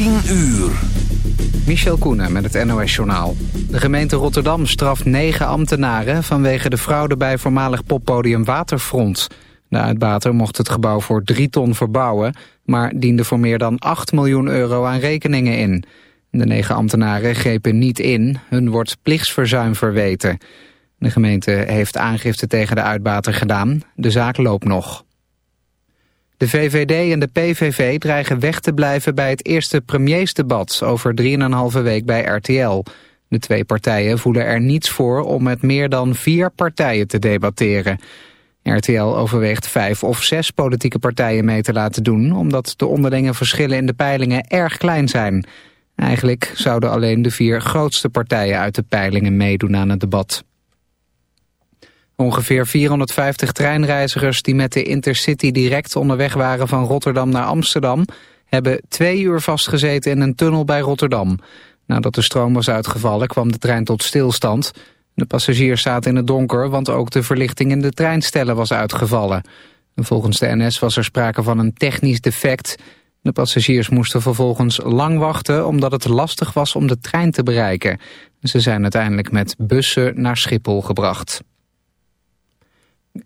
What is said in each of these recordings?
10 uur. Michel Koenen met het NOS-journaal. De gemeente Rotterdam straft negen ambtenaren... vanwege de fraude bij voormalig poppodium Waterfront. De uitbater mocht het gebouw voor drie ton verbouwen... maar diende voor meer dan 8 miljoen euro aan rekeningen in. De negen ambtenaren grepen niet in. Hun wordt plichtsverzuim verweten. De gemeente heeft aangifte tegen de uitbater gedaan. De zaak loopt nog. De VVD en de PVV dreigen weg te blijven bij het eerste premiersdebat over 3,5 week bij RTL. De twee partijen voelen er niets voor om met meer dan vier partijen te debatteren. RTL overweegt vijf of zes politieke partijen mee te laten doen... omdat de onderlinge verschillen in de peilingen erg klein zijn. Eigenlijk zouden alleen de vier grootste partijen uit de peilingen meedoen aan het debat. Ongeveer 450 treinreizigers die met de Intercity direct onderweg waren van Rotterdam naar Amsterdam... hebben twee uur vastgezeten in een tunnel bij Rotterdam. Nadat de stroom was uitgevallen kwam de trein tot stilstand. De passagiers zaten in het donker, want ook de verlichting in de treinstellen was uitgevallen. volgens de NS was er sprake van een technisch defect. De passagiers moesten vervolgens lang wachten omdat het lastig was om de trein te bereiken. Ze zijn uiteindelijk met bussen naar Schiphol gebracht.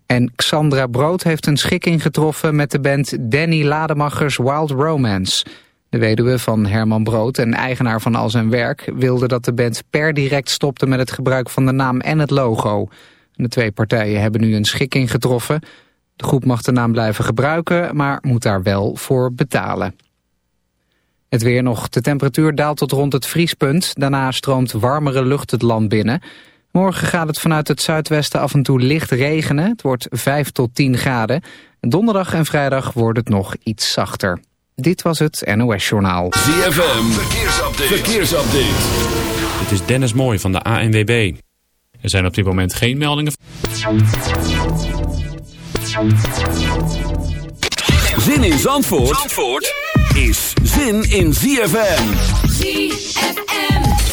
En Xandra Brood heeft een schikking getroffen met de band Danny Lademachers Wild Romance. De weduwe van Herman Brood en eigenaar van al zijn werk... wilde dat de band per direct stopte met het gebruik van de naam en het logo. De twee partijen hebben nu een schikking getroffen. De groep mag de naam blijven gebruiken, maar moet daar wel voor betalen. Het weer nog. De temperatuur daalt tot rond het vriespunt. Daarna stroomt warmere lucht het land binnen... Morgen gaat het vanuit het zuidwesten af en toe licht regenen. Het wordt 5 tot 10 graden. Donderdag en vrijdag wordt het nog iets zachter. Dit was het NOS Journaal. ZFM, verkeersupdate. verkeersupdate. Dit is Dennis Mooij van de ANWB. Er zijn op dit moment geen meldingen. Zin in Zandvoort, Zandvoort is zin in ZFM. ZFM.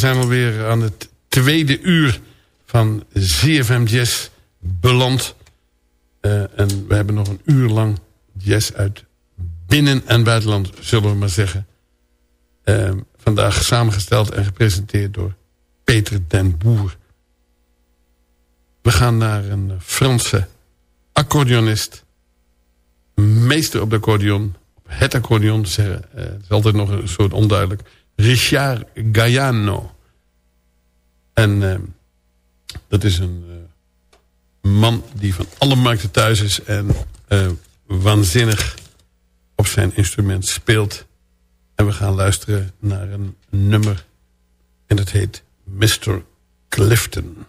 We zijn alweer aan het tweede uur van ZFM Jazz beland. Uh, en we hebben nog een uur lang jazz uit binnen- en buitenland, zullen we maar zeggen. Uh, vandaag samengesteld en gepresenteerd door Peter den Boer. We gaan naar een Franse accordeonist. Meester op de accordeon. Het accordeon zeggen. Uh, het is altijd nog een soort onduidelijk. Richard Gaiano. En uh, dat is een uh, man die van alle markten thuis is. En uh, waanzinnig op zijn instrument speelt. En we gaan luisteren naar een nummer. En dat heet Mr. Clifton.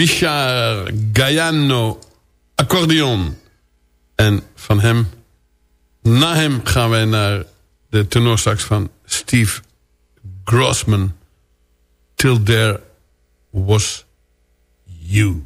Richard Gaiano, accordeon. En van hem, na hem gaan wij naar de tenorsax van Steve Grossman. Till There Was You.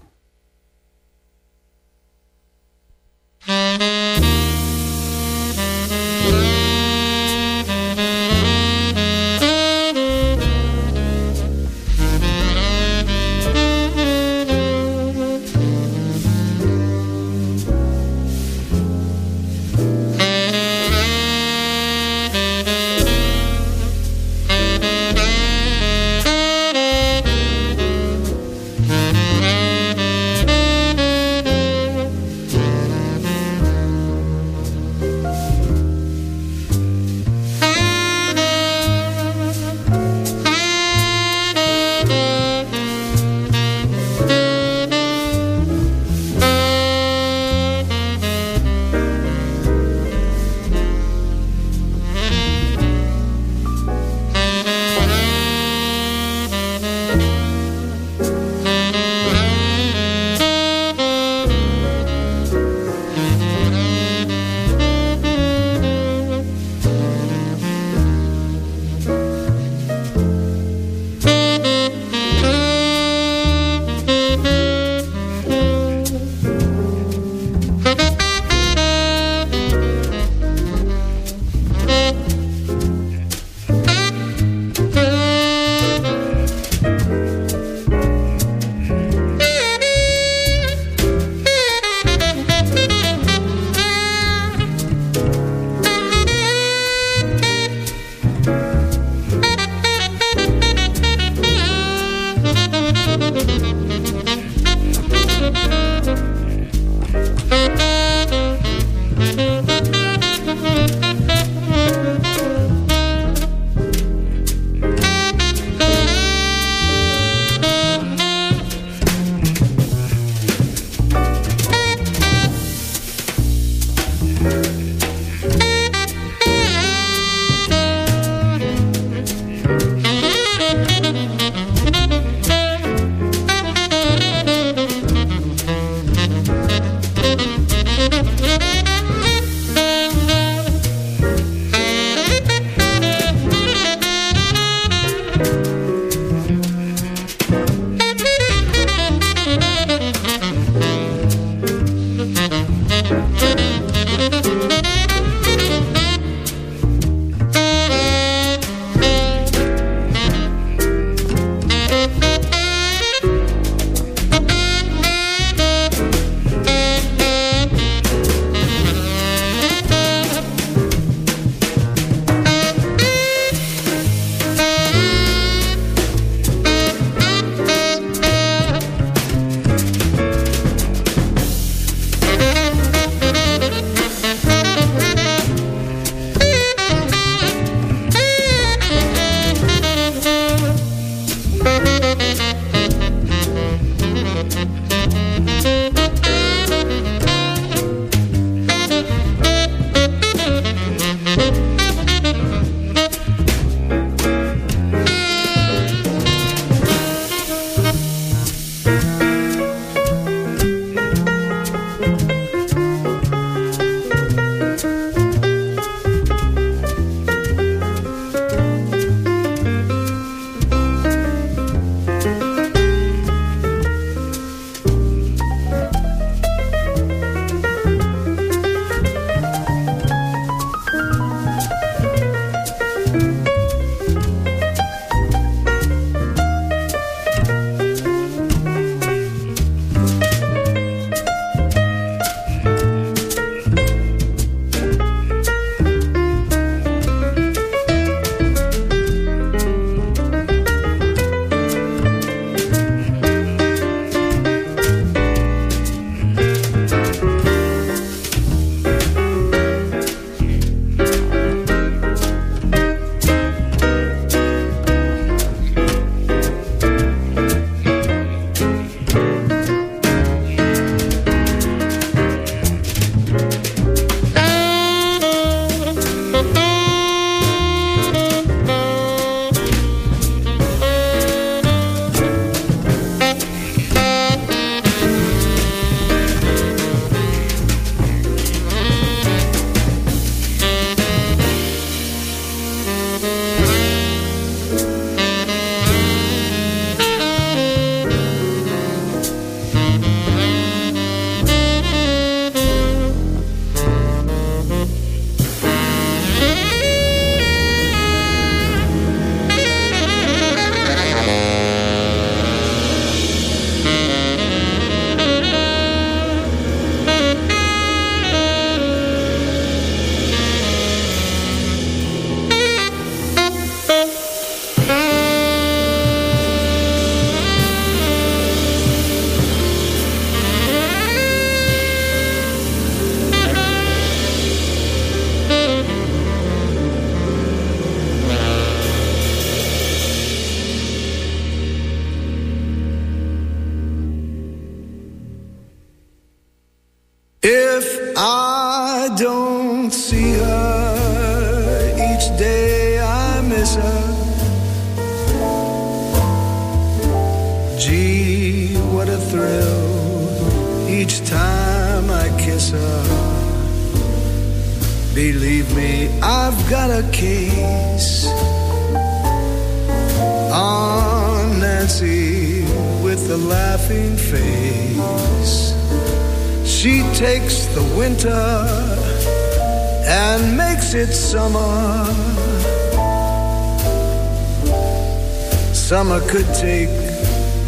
Could take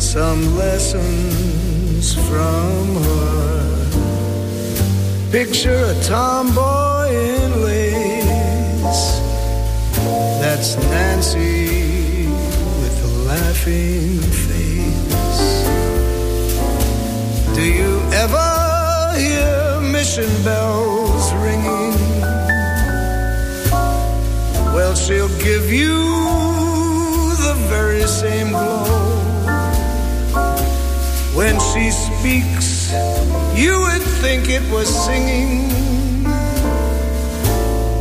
some lessons from her. Picture a tomboy in lace. That's Nancy with a laughing face. Do you ever? hear mission bells ringing. Well, she'll give you she speaks, you would think it was singing.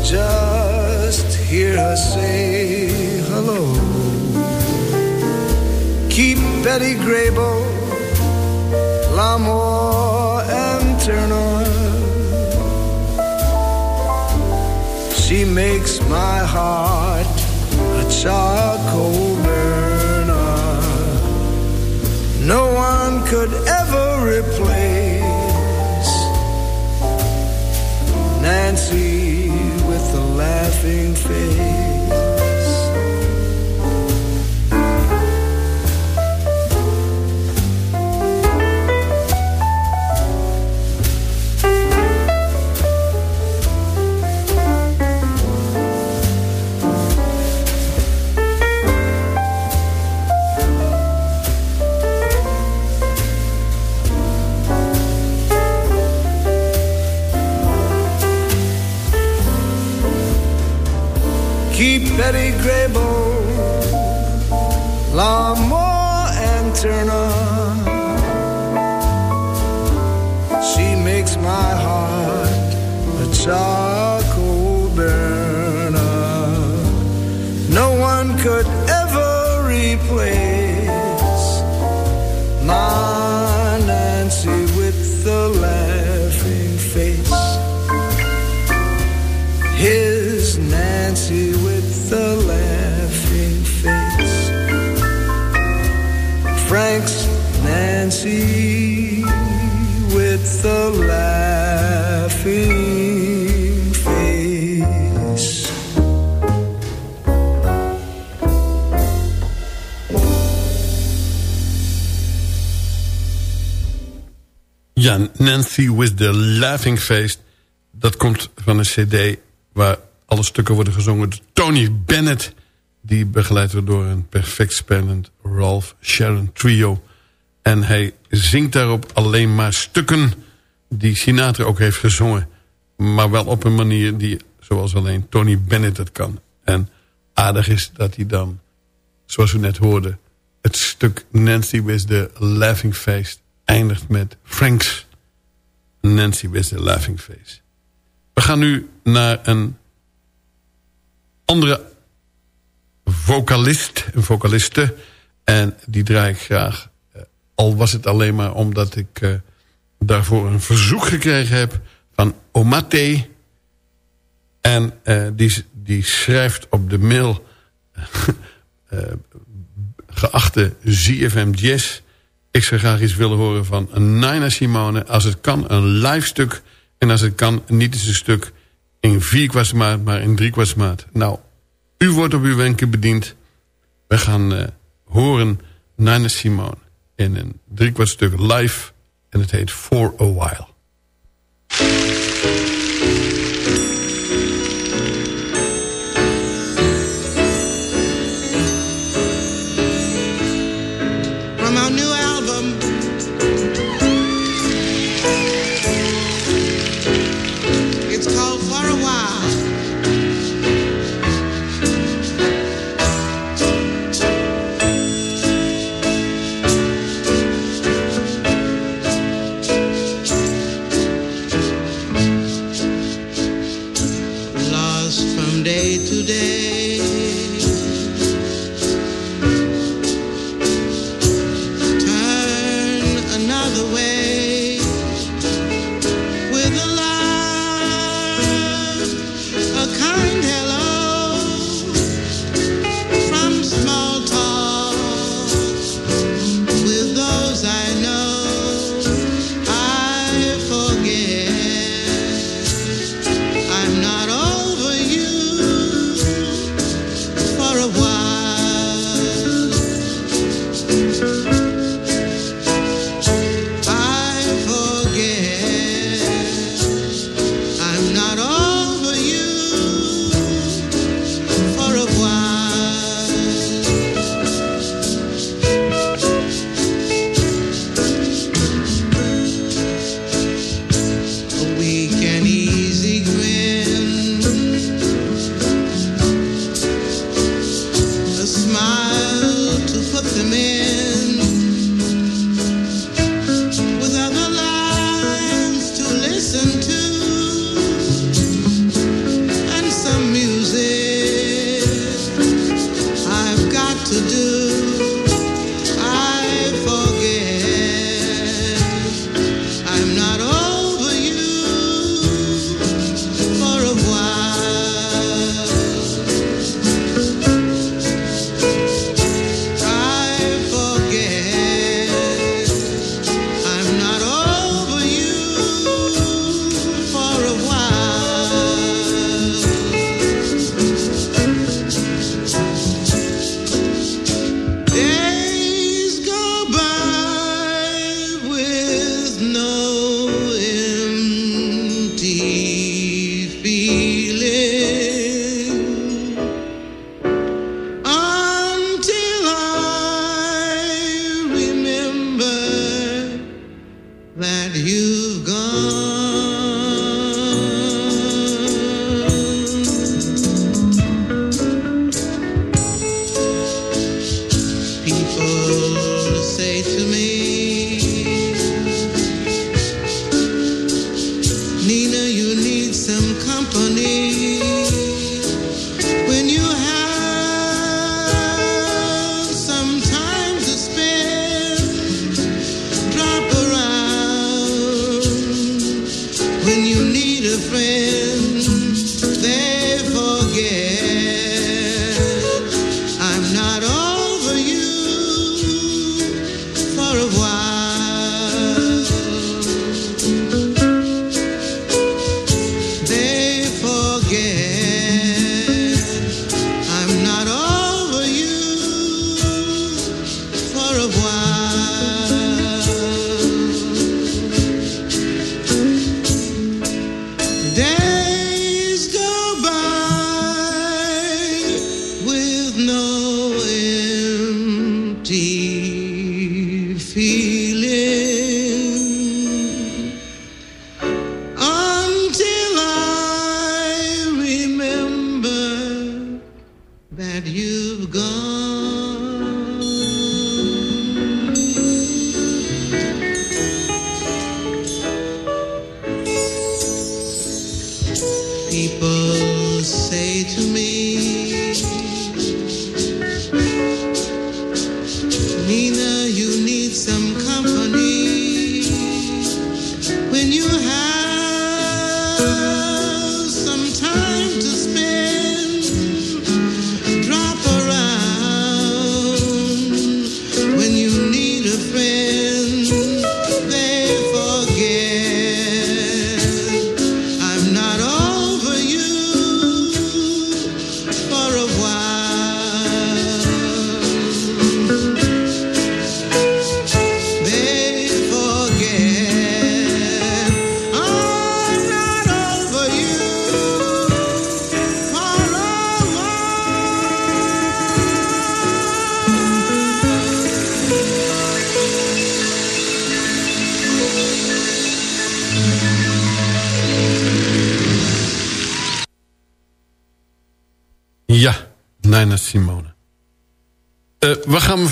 Just hear her say hello. Keep Betty Grable, L'Amour, and Turner. She makes my heart a charcoal could ever replace Nancy with the laughing face. Grable, Lamore and Nancy with the Laughing Face. Dat komt van een cd waar alle stukken worden gezongen door Tony Bennett. Die begeleid wordt door een perfect spelend Ralph Sharon trio. En hij zingt daarop alleen maar stukken die Sinatra ook heeft gezongen. Maar wel op een manier die, zoals alleen Tony Bennett het kan. En aardig is dat hij dan, zoals we net hoorden... het stuk Nancy with the Laughing Face eindigt met Frank's Nancy with the Laughing Face. We gaan nu naar een andere vocalist, een vocaliste. En die draai ik graag. eh, Al was het alleen maar omdat ik eh, daarvoor een verzoek gekregen heb van Omate. En eh, die, die schrijft op de mail... geachte ZFM Jazz... Ik zou graag iets willen horen van Nina Simone. Als het kan, een live stuk. En als het kan, niet eens een stuk in vier kwartsmaat, maar in drie kwartsmaat. Nou, u wordt op uw wenken bediend. We gaan eh, horen Nina Simone in een driekwart stuk live. En het heet For a While.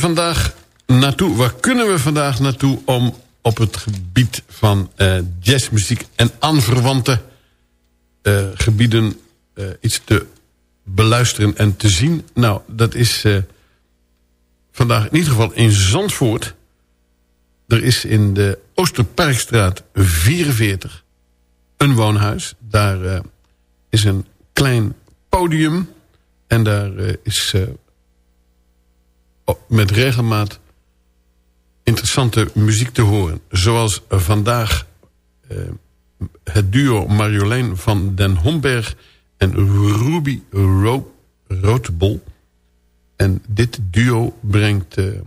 Vandaag naartoe? Waar kunnen we vandaag naartoe om op het gebied van eh, jazzmuziek en aanverwante eh, gebieden eh, iets te beluisteren en te zien. Nou, dat is vandaag in ieder geval in Zandvoort. Er is in de Oosterparkstraat 44 een woonhuis. Daar is een klein podium. En daar is met regelmaat interessante muziek te horen. Zoals vandaag het duo Marjolein van den Homberg en Ruby Ro. En dit duo brengt uh,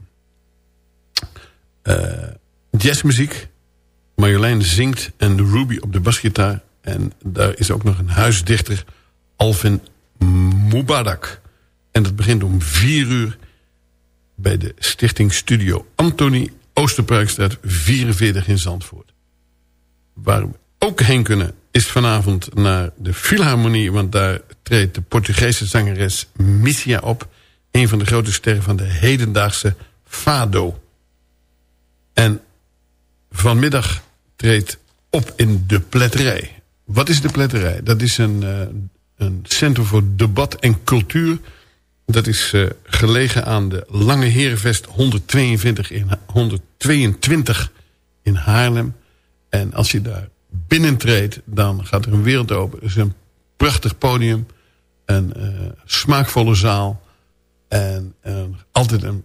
uh, jazzmuziek. Marjolein zingt en Ruby op de basgitaar. En daar is ook nog een huisdichter, Alvin Mubarak. En dat begint om vier uur bij de stichting Studio Anthony... Oosterparkstraat 44 in Zandvoort. Waar we ook heen kunnen is vanavond naar de Philharmonie... want daar treedt de Portugese zangeres Missia op... een van de grote sterren van de hedendaagse Fado. En vanmiddag treedt op in de Pletterij. Wat is de Pletterij? Dat is een, uh, een centrum voor debat en cultuur... Dat is uh, gelegen aan de Lange Herenvest 122 in, 122 in Haarlem. En als je daar binnentreedt, dan gaat er een wereld open. Het is een prachtig podium. Een uh, smaakvolle zaal. En, en, altijd een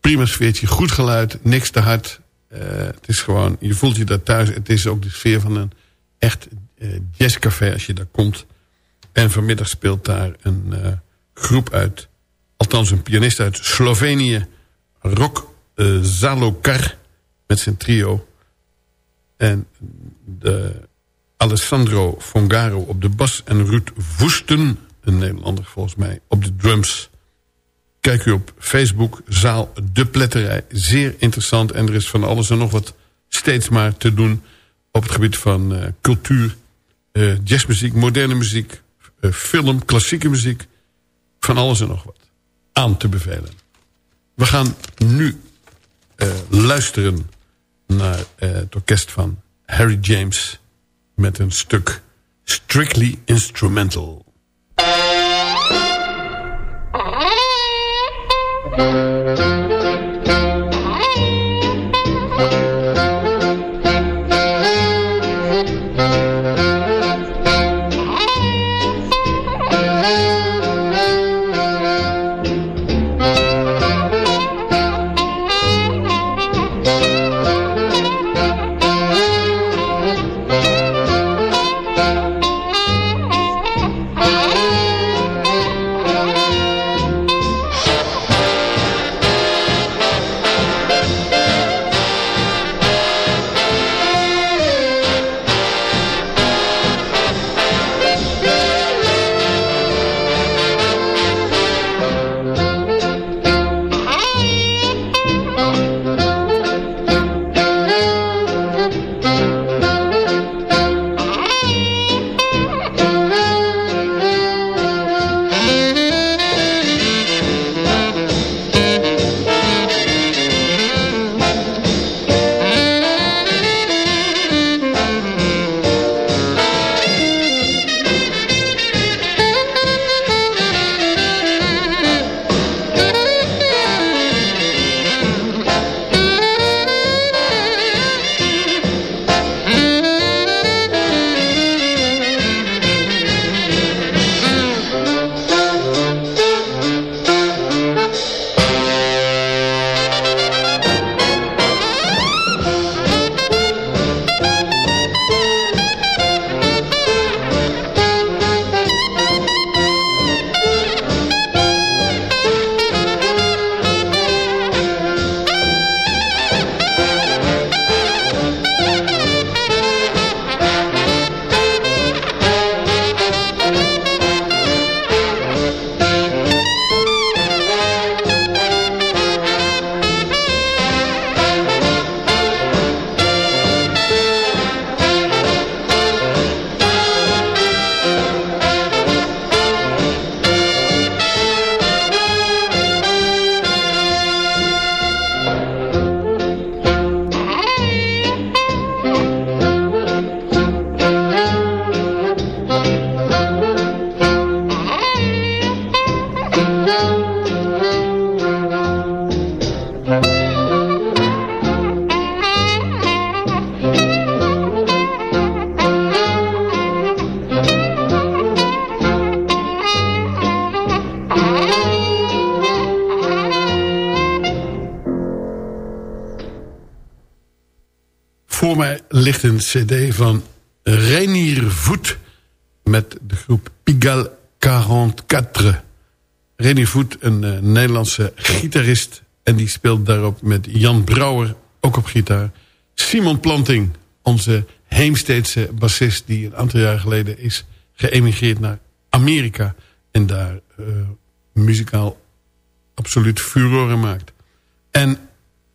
prima sfeertje. Goed geluid, niks te hard. Het is gewoon, je voelt je daar thuis. Het is ook de sfeer van een echt uh, jazzcafé als je daar komt. En vanmiddag speelt daar een groep uit... althans een pianist uit Slovenië... Rock Zalokar met zijn trio... En de Alessandro Fongaro op de bas en Ruud Woesten, een Nederlander volgens mij, op de drums. Kijk u op Facebook, zaal De Pletterij. Zeer interessant en er is van alles en nog wat steeds maar te doen... op het gebied van uh, cultuur, uh, jazzmuziek, moderne muziek... Uh, film, klassieke muziek, van alles en nog wat aan te bevelen. We gaan nu eh, luisteren naar eh, het orkest van Harry James... met een stuk Strictly Instrumental. cd van Reinier Voet... met de groep Pigalle 44. Reinier Voet, een uh, Nederlandse gitarist... en die speelt daarop met Jan Brouwer, ook op gitaar... Simon Planting, onze Heemsteedse bassist... die een aantal jaar geleden is geëmigreerd naar Amerika... en daar uh, muzikaal absoluut furoren maakt. En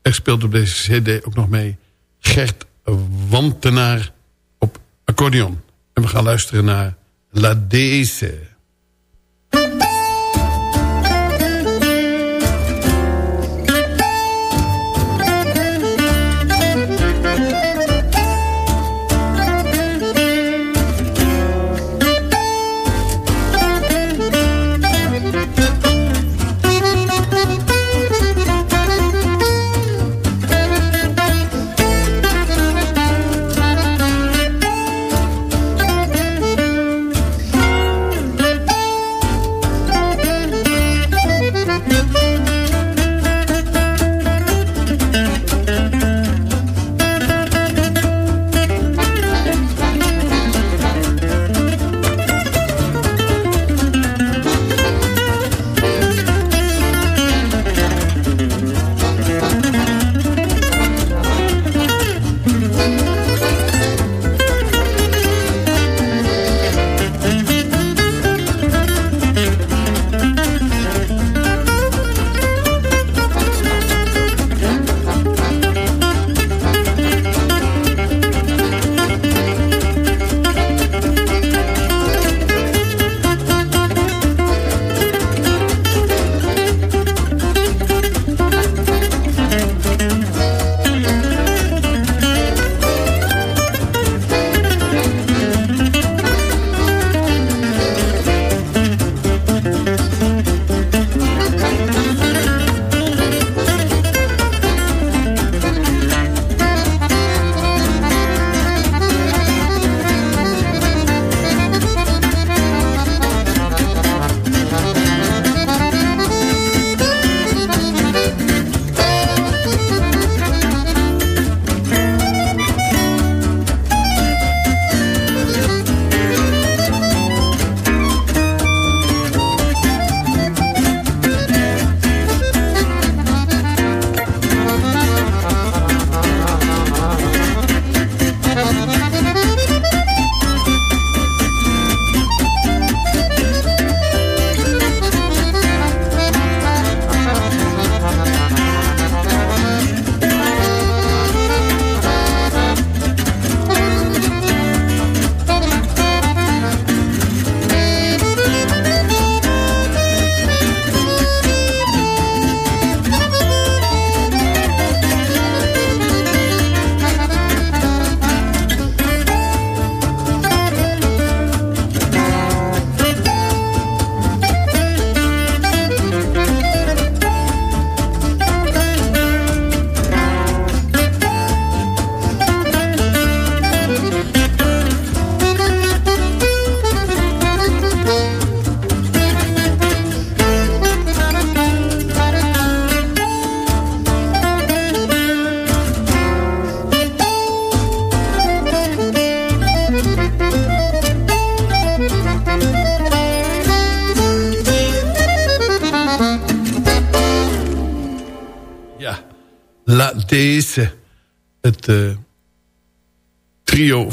er speelt op deze cd ook nog mee Gert Wantenaar op accordeon. En we gaan luisteren naar La Deze.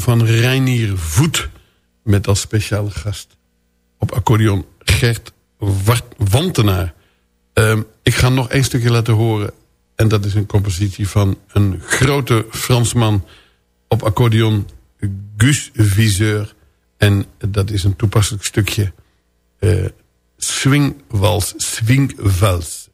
Van Reinier Voet. Met als speciale gast op accordeon Gert Wantenaar. Uh, ik ga nog één stukje laten horen. En dat is een compositie van een grote Fransman op accordeon. Gus Viseur. En dat is een toepasselijk stukje. Uh, swingwals, swingwals.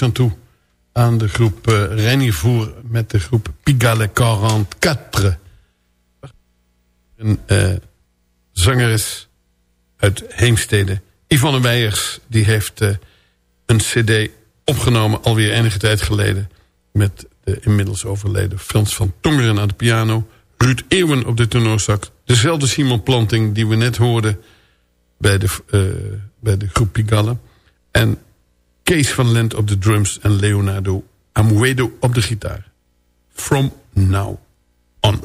Niks aan toe. Aan de groep uh, met de groep Pigalle 44. Een uh, zangeres uit Heemstede. Yvonne Weijers, die heeft uh, een cd opgenomen alweer enige tijd geleden. Met de inmiddels overleden Frans van Tongeren aan de piano. Ruud Eeuwen op de tenorsax. Dezelfde Simon Planting die we net hoorden bij de, bij de groep Pigalle. En Kees van Lent op de drums en Leonardo Amuedo op de gitaar. From now on.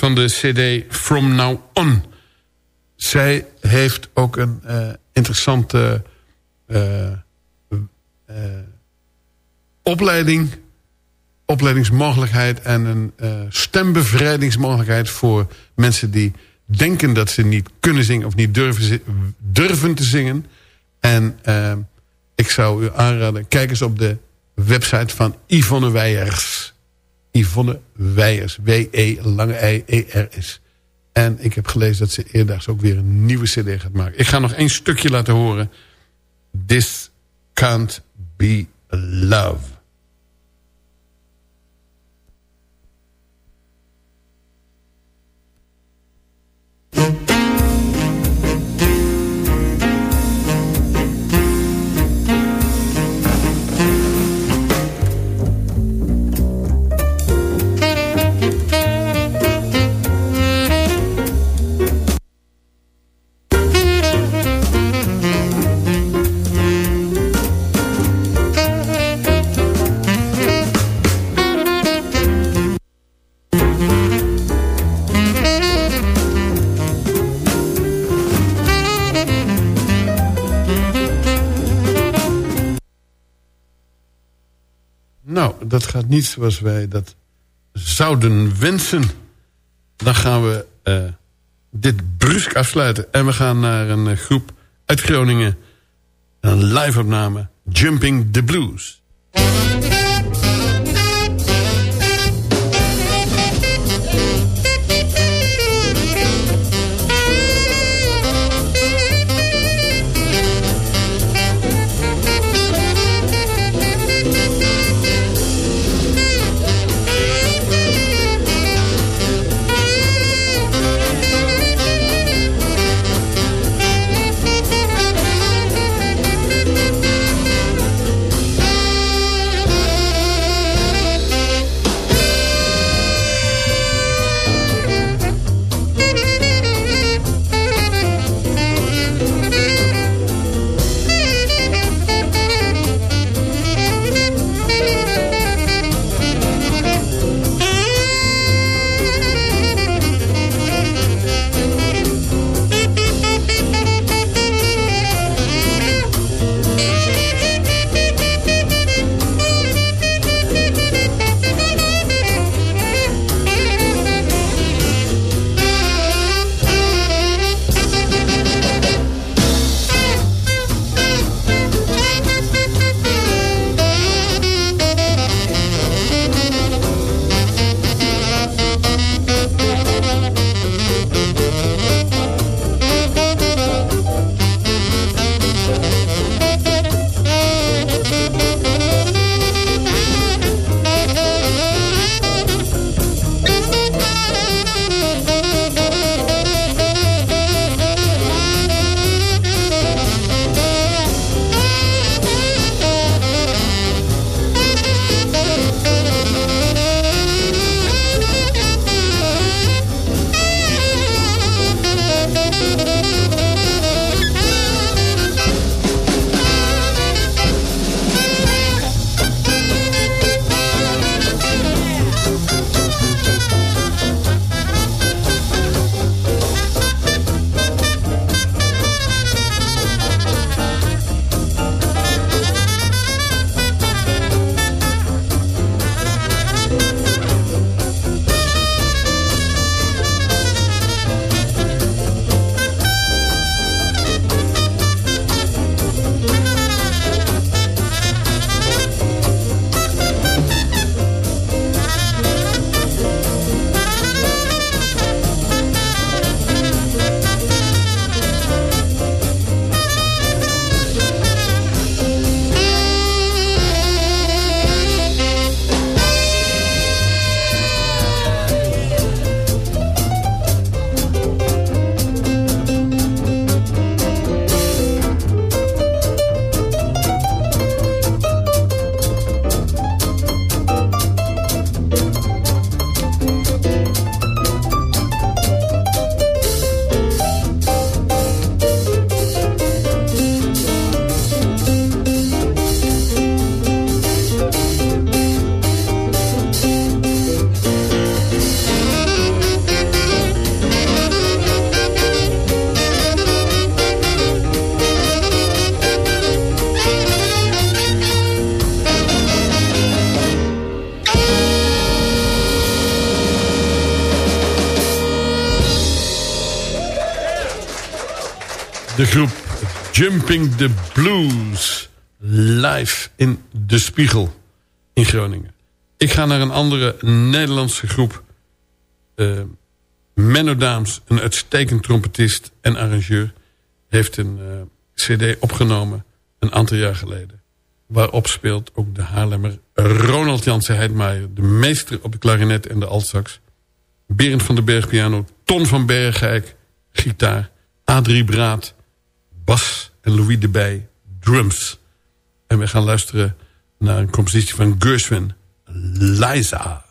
Van de cd From Now On. Zij heeft ook een uh, interessante uh, uh, opleiding, opleidingsmogelijkheid... en een stembevrijdingsmogelijkheid voor mensen die denken dat ze niet kunnen zingen... of niet durven, durven te zingen. En ik zou u aanraden, kijk eens op de website van Yvonne Weijers... Yvonne Weijers. W-E lange I-E-R-S. En ik heb gelezen dat ze eerdaags ook weer een nieuwe cd gaat maken. Ik ga nog één stukje laten horen. This can't be love. Gaat niet zoals wij dat zouden wensen. Dan gaan we uh, dit brusk afsluiten. En we gaan naar een uh, groep uit Groningen. Een live opname. Jumping the Blues. The Blues. Live in De Spiegel in Groningen. Ik ga naar een andere Nederlandse groep. Uh, Menno Daams, een uitstekend trompetist en arrangeur... heeft een uh, cd opgenomen een aantal jaar geleden. Waarop speelt ook de Haarlemmer Ronald Jansen Heidmaier... de meester op de klarinet en de altsax. Berend van den Berg piano, Ton van Bergijk gitaar... Adrie Braat bas en Louis de Bij drums. En we gaan luisteren naar een compositie van Gershwin, Liza.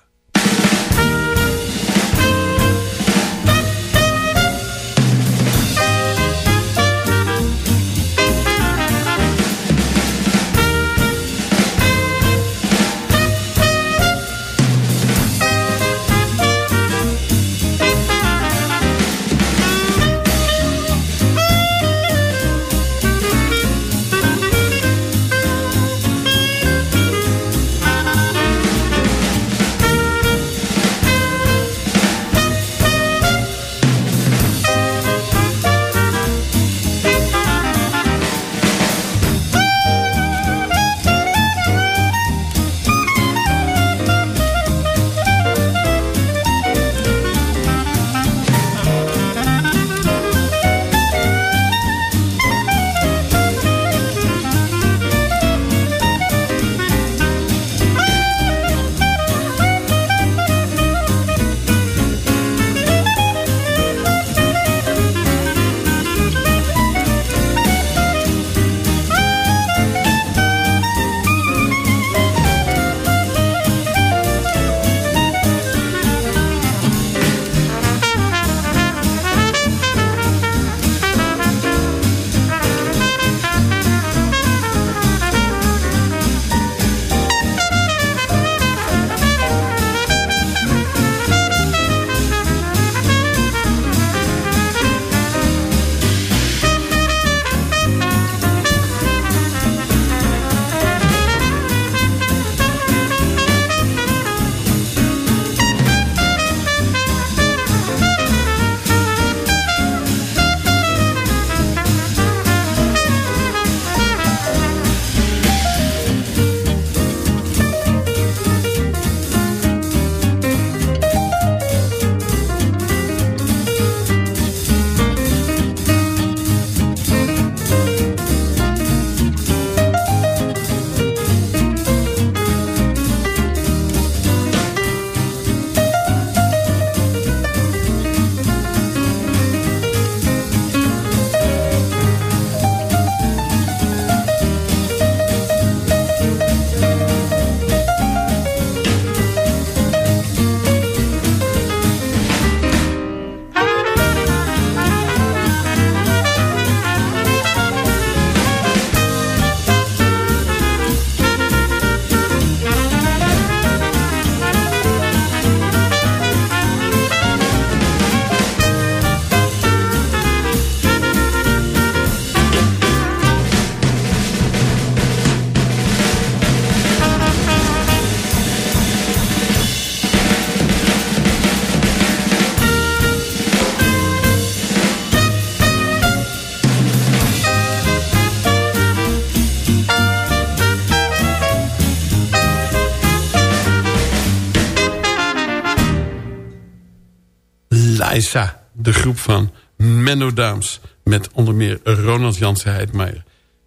De groep van Menno Daams... met onder meer Ronald Jansen Heidmeijer.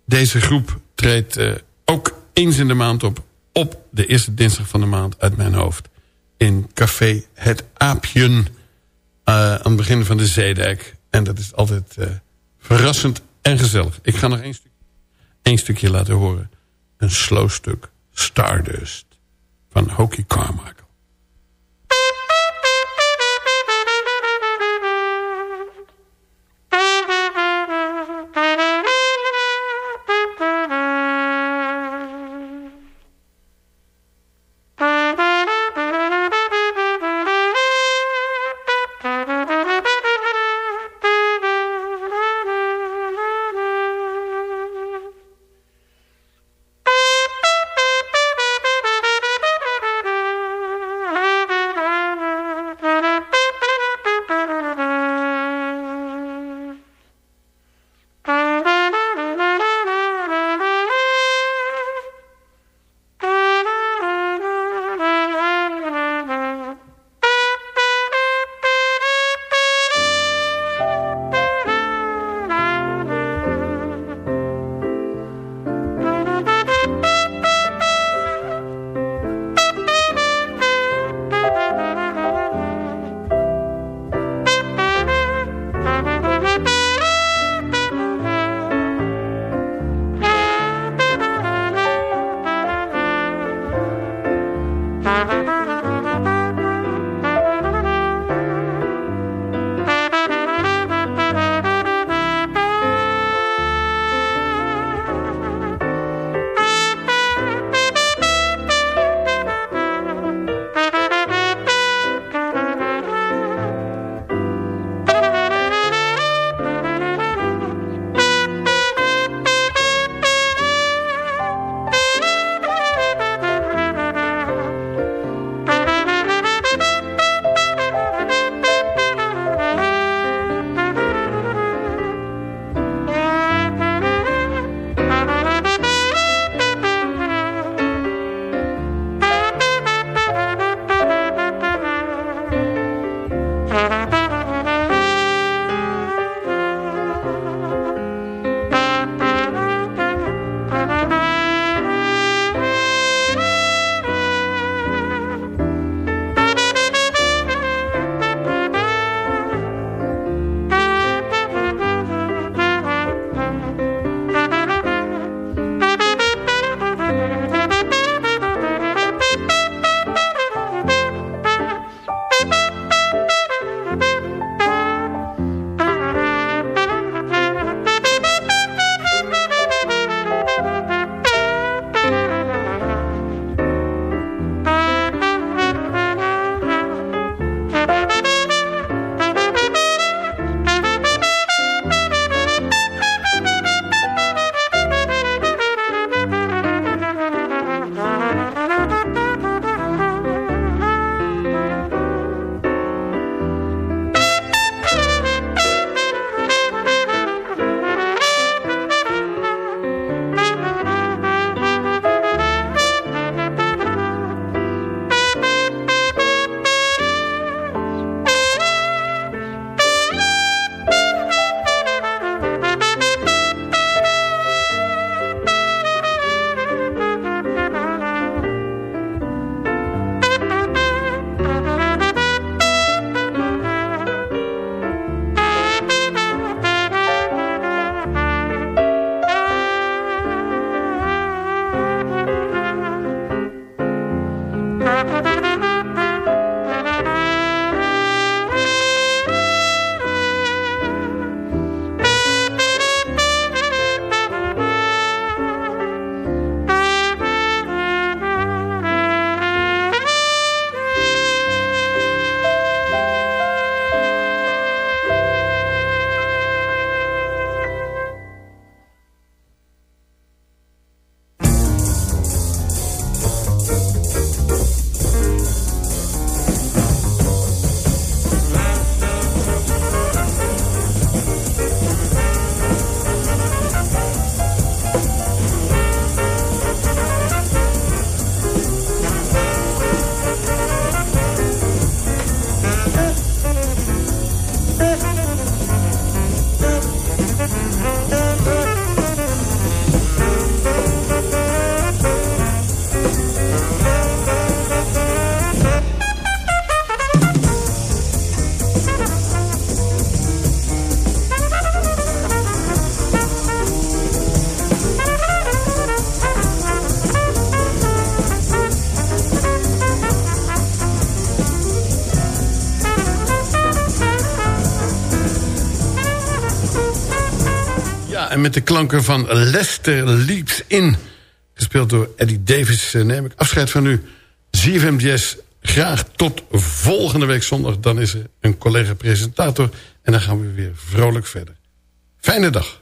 Deze groep treedt uh, ook eens in de maand op... op de eerste dinsdag van de maand uit mijn hoofd. In café Het Aapjen uh, aan het begin van de Zeedijk. En dat is altijd uh, verrassend en gezellig. Ik ga nog één, stuk, één stukje laten horen. Een slow stuk. Stardust. Van Hokie Carmichael. Met de klanken van Lester Leaps In. Gespeeld door Eddie Davis eh, neem ik afscheid van u. ZFM Jazz, graag tot volgende week zondag. Dan is er een collega-presentator. En dan gaan we weer vrolijk verder. Fijne dag.